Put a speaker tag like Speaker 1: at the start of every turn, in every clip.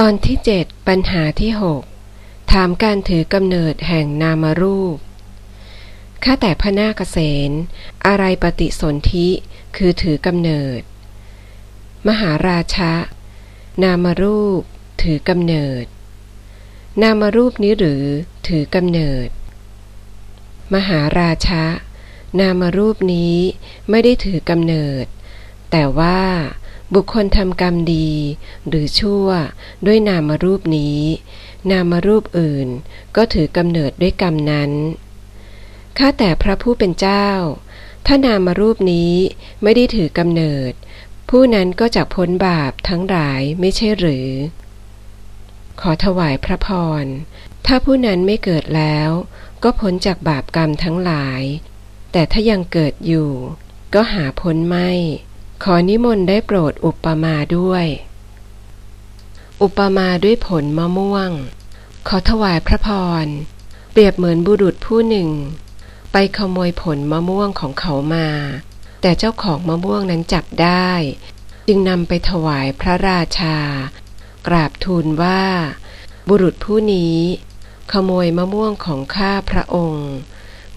Speaker 1: ตอนที่เจ็ดปัญหาที่หกถามการถือกำเนิดแห่งนามรูป ข้าแต่พระนาคเษนอะไรปฏิสนธิคือถือกำเนิด มหาราชะ นามรูป ถือกำเนิด นามรูปนี้หรือถือกำเนิด มหาราชะ นามรูปนี้ไม่ได้ถือกำเนิด แต่ว่า บุคคลทำกรรมดี หรือชั่ว ด้วยนามรูปนี้ นามรูปอื่น ก็ถือกำเนิดด้วยกรรมนั้น ข้าแต่พระผู้เป็นเจ้า ถ้านามรูปนี้ไม่ได้ถือกำเนิด ผู้นั้นก็จะพ้นบาปทั้งหลายไม่ใช่หรือ ขอถวายพระพร ถ้าผู้นั้นไม่เกิดแล้ว ก็พ้นจากบาปกรรมทั้งหลาย แต่ถ้ายังเกิดอยู่ ก็หาพ้นไม่ ขอนิมนต์ได้โปรดอุปมาด้วย อุปมาด้วยผลมะม่วง ขอถวายพระพร เปรียบเหมือนบุรุษผู้หนึ่ง ไปขโมยผลมะม่วงของเขามา แต่เจ้าของมะม่วงนั้นจับได้ จึงนำไปถวายพระราชา กราบทูลว่า บุรุษผู้นี้ ขโมยมะม่วงของข้าพระองค์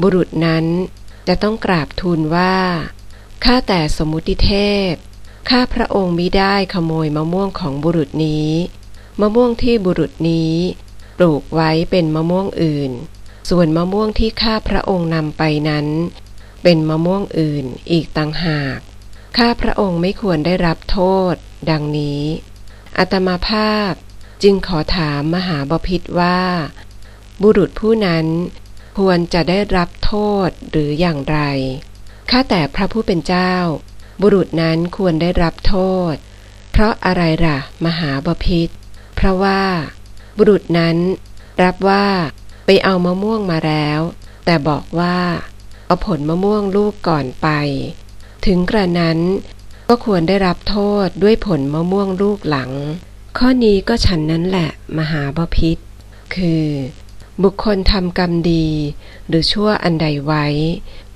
Speaker 1: บุรุษนั้นจะต้องกราบทูลว่า ข้าแต่สมุติเทพ ข้าพระองค์มิได้ขโมยมะม่วงของบุรุษนี้ มะม่วงที่บุรุษนี้ ปลูกไว้เป็นมะม่วงอื่น ส่วนมะม่วงที่ข้าพระองค์นำไปนั้น เป็นมะม่วงอื่นอีกต่างหาก ข้าพระองค์ไม่ควรได้รับโทษ ดังนี้ อัตมาภาพจึงขอถามมหาบพิษว่า บุรุษผู้นั้นควรจะได้รับโทษหรืออย่างไร ข้าแต่พระผู้เป็นเจ้า บุรุษนั้นควรได้รับโทษ เพราะอะไรล่ะ มหาบพิษ เพราะว่า บุรุษนั้นรับว่าไปเอามะม่วงมาแล้ว แต่บอกว่า เอาผลมะม่วงลูกก่อนไป ถึงกระนั้นก็ควรได้รับโทษด้วยผลมะม่วงลูกหลัง ข้อนี้ก็ฉันนั้นแหละ มหาบพิษ คือ บุคคลทำกรรมดี หรือชั่วอันใดไว้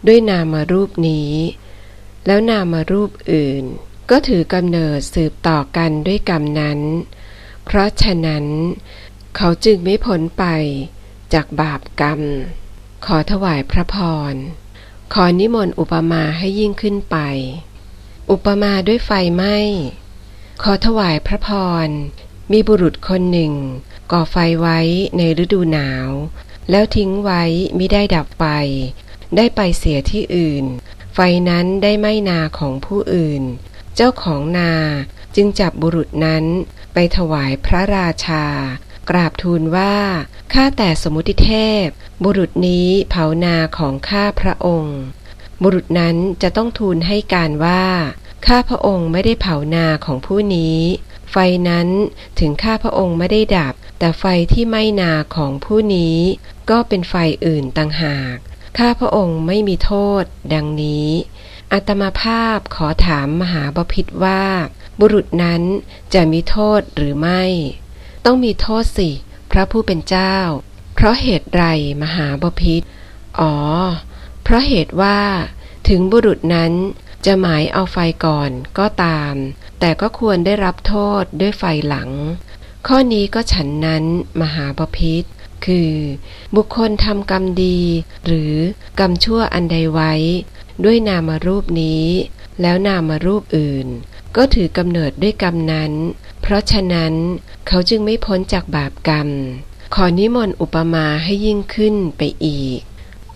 Speaker 1: ด้วยนามารูปนี้ แล้วนามารูปอื่น ก็ถือกำเนิดสืบต่อกันด้วยกรรมนั้น เพราะฉะนั้น เขาจึงไม่พ้นไปจากบาปกรรม ขอถวายพระพร ขอนิมนต์อุปมาให้ยิ่งขึ้นไป อุปมาด้วยไฟไหม้ขอถวายพระพร มีบุรุษคนหนึ่ง ก่อไฟไว้ในฤดูหนาว แล้วทิ้งไว้ไม่ได้ดับไฟ ได้ไปเสียที่อื่น ไฟนั้นได้ไหม้นาของผู้อื่น เจ้าของนาจึงจับบุรุษนั้นไปถวายพระราชา กราบทูลว่า ข้าแต่สมุติเทพ บุรุษนี้เผานาของข้าพระองค์ บุรุษนั้นจะต้องทูลให้การว่า ข้าพระองค์ไม่ได้เผานาของผู้นี้ ไฟนั้นถึงข้าพระองค์ไม่ได้ดับ แต่ไฟที่ไหม้นาของผู้นี้ ก็เป็นไฟอื่นต่างหาก ข้าพระองค์ไม่มีโทษ ดังนี้อัตมาภาพขอถามมหาบพิษว่า บุรุษนั้นจะมีโทษหรือไม่ ต้องมีโทษสิ พระผู้เป็นเจ้า เพราะเหตุไรมหาบพิษอ๋อ เพราะเหตุว่า ถึงบุรุษนั้นจะหมายเอาไฟก่อนก็ตาม แต่ก็ควรได้รับโทษด้วยไฟหลัง ข้อนี้ก็ฉันนั้นมหาบพิษ คือ บุคคลทำกรรมดี หรือกรรมชั่วอันใดไว้ ด้วยนามรูปนี้ แล้วนามรูปอื่น ก็ถือกำเนิดด้วยกรรมนั้น เพราะฉะนั้นเขาจึงไม่พ้นจากบาปกรรม ขอนิมนต์อุปมาให้ยิ่งขึ้นไปอีก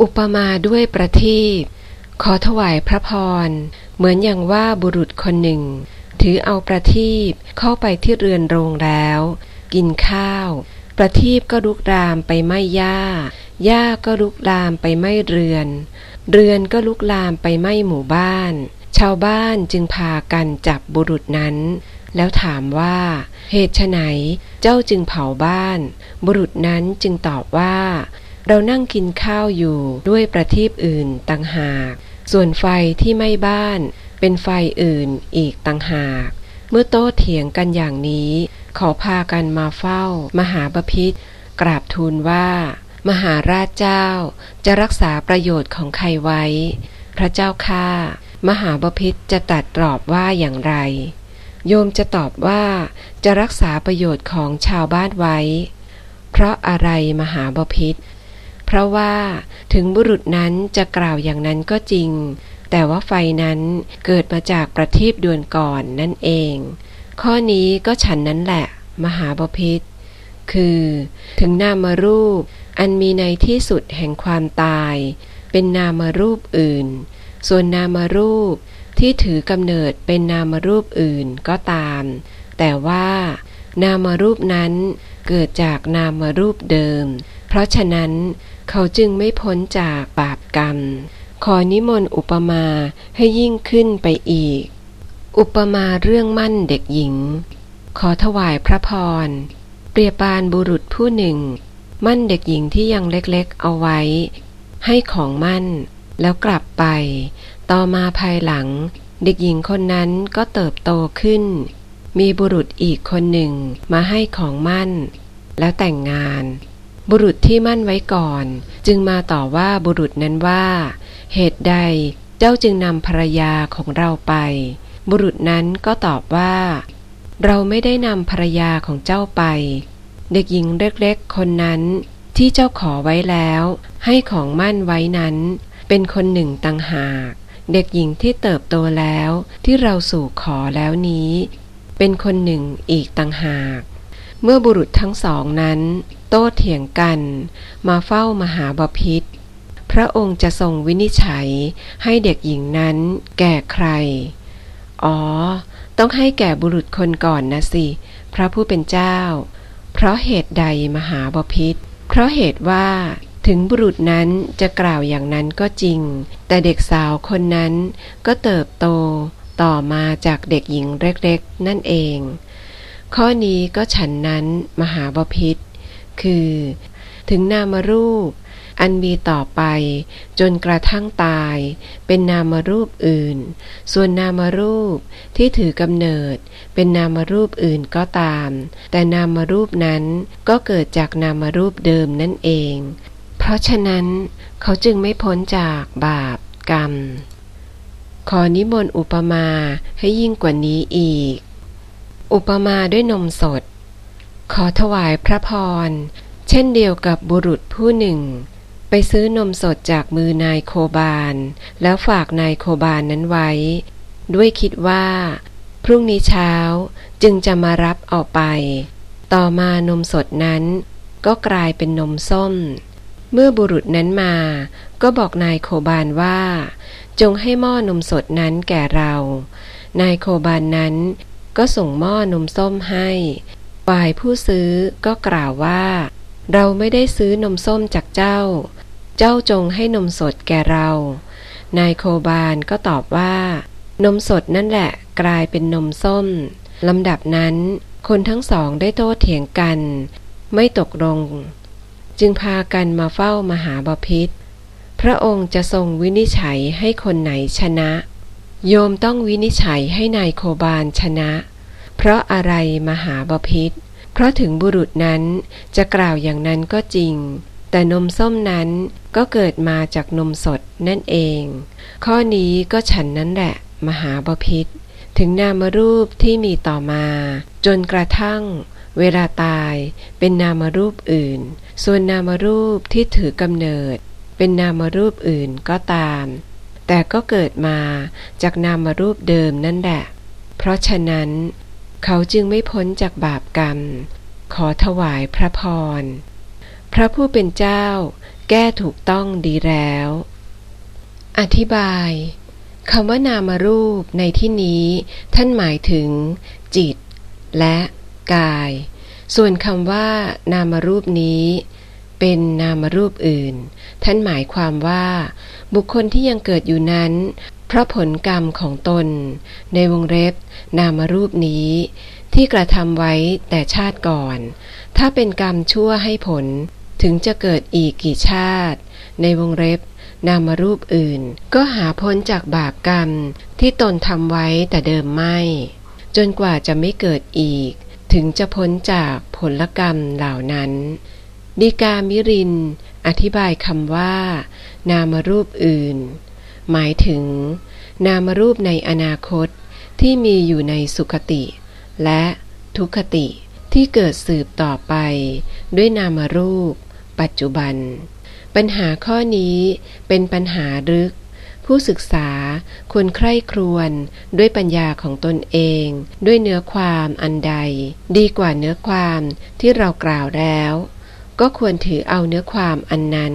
Speaker 1: อุปมาด้วยประทีปขอถวายพระพร เหมือนอย่างว่าบุรุษคนหนึ่ง ถือเอาประทีปเข้าไปที่เรือนโรงแล้ว กินข้าว ประทีปก็ลุกรามไปไหม้หญ้า หญ้าก็ลุกลามไปไหม้เรือน เรือนก็ลุกลามไปไหม้หมู่บ้าน ชาวบ้านจึงพากันจับบุรุษนั้น แล้วถามว่า เหตุไนเจ้าจึงเผาบ้าน บุรุษนั้นจึงตอบว่า เรานั่งกินข้าวอยู่ด้วยประทีปอื่นต่างหาก ส่วนไฟที่ไหม้บ้าน เป็นไฟอื่นอีกต่างหาก เมื่อโต้เถียงกันอย่างนี้ขอพากันมาเฝ้า มหาบพิษกราบทูลว่า มหาราชเจ้าจะรักษาประโยชน์ของใครไว้ พระเจ้าข้ามหาบพิษจะตัดตรอบว่าอย่างไร โยมจะตอบว่าจะรักษาประโยชน์ของชาวบ้านไว้ เพราะอะไรมหาบพิษเพราะว่าถึงบุรุษนั้นจะกล่าวอย่างนั้นก็จริง แต่ว่าไฟนั้นเกิดมาจากประทีปดวงก่อนนั่นเอง ข้อนี้ก็ฉันนั้นแหละ มหาบพิษคือ ถึงนามรูป อันมีในที่สุดแห่งความตาย เป็นนามรูปอื่น ส่วนนามรูปที่ถือกำเนิดเป็นนามรูปอื่นก็ตาม แต่ว่า นามรูปนั้นเกิดจากนามรูปเดิม เพราะฉะนั้นเขาจึงไม่พ้นจากบาปกรรม ขอนิมนต์อุปมาให้ยิ่งขึ้นไปอีก อุปมาเรื่องมั่นเด็กหญิง ขอถวายพระพร เปรียบานบุรุษผู้หนึ่ง มั่นเด็กหญิงที่ยังเล็กๆเอาไว้ ให้ของมั่น แล้วกลับไป ต่อมาภายหลัง เด็กหญิงคนนั้นก็เติบโตขึ้น มีบุรุษอีกคนหนึ่งมาให้ของมั่น แล้วแต่งงาน บุรุษที่มั่นไว้ก่อน จึงมาต่อว่าบุรุษนั้นว่า เหตุใดเจ้าจึงนำภรรยาของเราไป บุรุษนั้นก็ตอบว่า เราไม่ได้นำภรรยาของเจ้าไป เด็กหญิงเล็กๆคนนั้นที่เจ้าขอไว้แล้ว ให้ของมั่นไว้นั้น เป็นคนหนึ่งต่างหาก เด็กหญิงที่เติบโตแล้วที่เราสู่ขอแล้วนี้ เป็นคนหนึ่งอีกต่างหาก เมื่อบุรุษทั้งสองนั้น โต้เถียงกัน มาเฝ้ามหาบพิษ พระองค์จะทรงวินิจฉัยให้เด็กหญิงนั้นแก่ใคร อ๋อ ต้องให้แก่บุรุษคนก่อนนะสิ พระผู้เป็นเจ้า เพราะเหตุใดมหาบพิษ เพราะเหตุว่าถึงบุรุษนั้นจะกล่าวอย่างนั้นก็จริง แต่เด็กสาวคนนั้นก็เติบโตต่อมาจากเด็กหญิงเล็กๆ นั่นเอง ข้อนี้ก็ฉันนั้นมหาบพิษ คือ ถึงนามรูป อันมีต่อไป จนกระทั่งตาย เป็นนามรูปอื่น ส่วนนามรูปที่ถือกำเนิด เป็นนามรูปอื่นก็ตาม แต่นามรูปนั้นก็เกิดจากนามรูปเดิมนั่นเอง เพราะฉะนั้นเขาจึงไม่พ้นจากบาปกรรม ขอนิมนต์อุปมาให้ยิ่งกว่านี้อีก อุปมาด้วยนมสด ขอถวายพระพรเช่นเดียวกับบุรุษผู้หนึ่ง ไปซื้อนมสดจากมือนายโคบาน แล้วฝากนายโคบานนั้นไว้ ด้วยคิดว่า พรุ่งนี้เช้าจึงจะมารับออกไป ต่อมานมสดนั้นก็กลายเป็นนมส้ม เมื่อบุรุษนั้นมา ก็บอกนายโคบานว่า จงให้หม้อนมสดนั้นแก่เรา นายโคบานนั้นก็ส่งหม้อนมส้มให้ฝ่ายผู้ซื้อก็กล่าวว่า เราไม่ได้ซื้อนมส้มจากเจ้า เจ้าจงให้นมสดแก่เรา นายโคบานก็ตอบว่า นมสดนั่นแหละกลายเป็นนมส้ม ลำดับนั้น คนทั้งสองได้โต้เถียงกัน ไม่ตกลง จึงพากันมาเฝ้ามหาบพิษ พระองค์จะทรงวินิจฉัยให้คนไหนชนะ โยมต้องวินิจฉัยให้นายโคบานชนะ เพราะอะไรมหาบพิษ เพราะถึงบุรุษนั้นจะกล่าวอย่างนั้นก็จริง แต่นมส้มนั้นก็เกิดมาจากนมสดนั่นเอง ข้อนี้ก็ฉันนั้นแหละ มหาบพิษ ถึงนามรูปที่มีต่อมา จนกระทั่ง เวลาตายเป็นนามรูปอื่น ส่วนนามรูปที่ถือกำเนิด เป็นนามรูปอื่นก็ตาม แต่ก็เกิดมาจากนามรูปเดิมนั่นแหละ เพราะฉะนั้น เขาจึงไม่พ้นจากบาปกรรม ขอถวายพระพร พระผู้เป็นเจ้า แก้ถูกต้องดีแล้ว อธิบายคำว่านามรูปในที่นี้ ท่านหมายถึง จิต และกาย ส่วนคำว่า นามรูปนี้ เป็นนามรูปอื่น ท่านหมายความว่า บุคคลที่ยังเกิดอยู่นั้น เพราะผลกรรมของตน ในวงเล็บ นามรูปนี้ ที่กระทำไว้แต่ชาติก่อน ถ้าเป็นกรรมชั่วให้ผล ถึงจะเกิดอีกกี่ชาติ ในวงเล็บ นามรูปอื่น ก็หาพ้นจากบาปกรรมที่ตนทำไว้แต่เดิมไม่ จนกว่าจะไม่เกิดอีก ถึงจะพ้นจากผลกรรมเหล่านั้นดีกามิริน อธิบายคำว่า นามรูปอื่น หมายถึง นามรูปในอนาคตที่มีอยู่ในสุคติ และทุกขติที่เกิดสืบต่อไป ด้วยนามรูป ปัจจุบัน ปัญหาข้อนี้เป็นปัญหาลึก ผู้ศึกษาควรใคร่ครวญด้วยปัญญาของตนเอง ด้วยเนื้อความอันใด ดีกว่าเนื้อความที่เรากล่าวแล้ว ก็ควรถือเอาเนื้อความอันนั้น